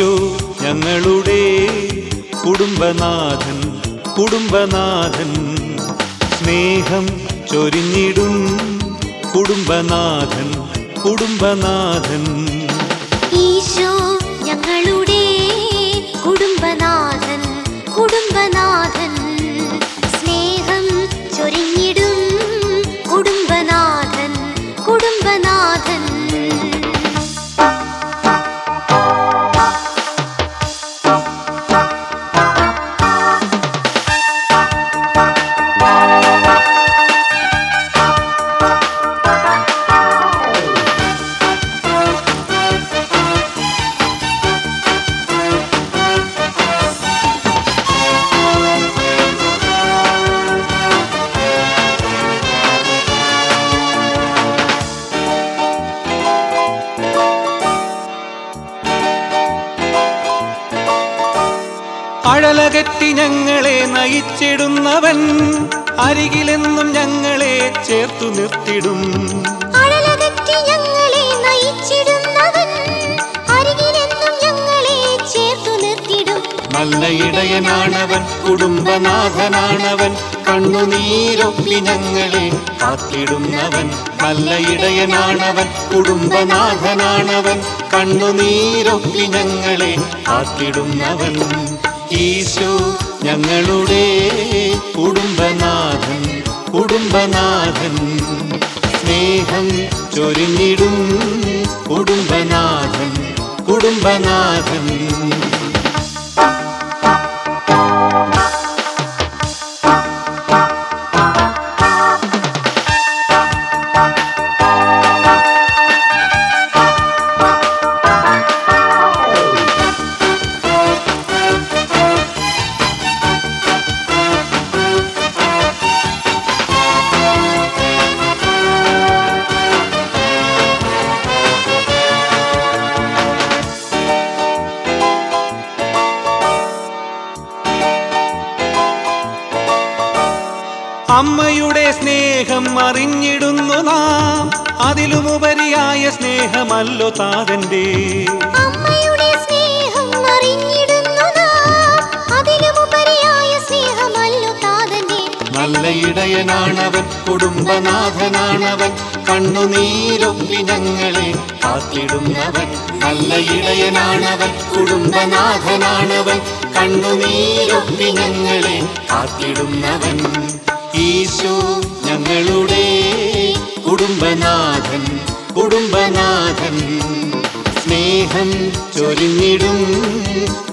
ഈശോ ഞങ്ങളുടെ കുടുംബനാഥൻ കുടുംബനാഥൻ. സ്നേഹം ചൊരിഞ്ഞിടും കുടുംബനാഥൻ കുടുംബനാഥൻ. ഈശോ ഞങ്ങളുടെ കുടുംബനാഥൻ കുടുംബനാഥൻ. സ്നേഹം ചൊരിഞ്ഞിടും കുടുംബനാഥൻ കുടുംബനാഥൻ. അഴലകറ്റി ഞങ്ങളെ നയിച്ചിടുന്നവൻ അരികിലെന്നും ഞങ്ങളെ ചേർത്തു നിർത്തിടും. നല്ല ഇടയനാണവൻ കുടുംബനാഥനാണവൻ കണ്ണുനീരൊപ്പി ഞങ്ങളെ കാത്തിടുന്നവൻ. നല്ല ഇടയനാണവൻ കുടുംബനാഥനാണവൻ കണ്ണുനീരൊപ്പി ഞങ്ങളെ കാത്തിടുന്നവൻ. ഈശോ ഞങ്ങളുടെ കുടുംബനാഥൻ കുടുംബനാഥൻ. സ്നേഹം ചൊരിഞ്ഞിടും കുടുംബനാഥൻ കുടുംബനാഥൻ. അമ്മയുടെ സ്നേഹം അറിഞ്ഞിടുന്നു നാം. അതിലുമുപരിയായ സ്നേഹമല്ലോ താതന്റെ നല്ല ഇടയനാണവൻ കുടുംബനാഥനാണവൻ. കണ്ണുനീരൊപ്പി ഞങ്ങളെ കാത്തിടുന്നവൻ. നല്ല ഇടയനാണവൻ കുടുംബനാഥനാണവൻ. കണ്ണുനീരൊപ്പി ഞങ്ങളെ കാത്തിടുന്നവൻ. ഈശോ ഞങ്ങളുടെ കുടുംബനാഥൻ കുടുംബനാഥൻ. സ്നേഹം ചൊരിഞ്ഞിടും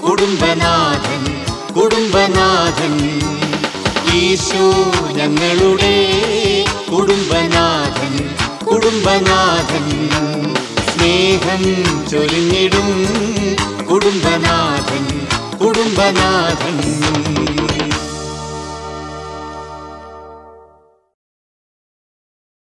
കുടുംബനാഥൻ കുടുംബനാഥൻ. ഈശോ ഞങ്ങളുടെ കുടുംബനാഥൻ കുടുംബനാഥൻ. സ്നേഹം ചൊരിഞ്ഞിടും കുടുംബനാഥൻ കുടുംബനാഥൻ.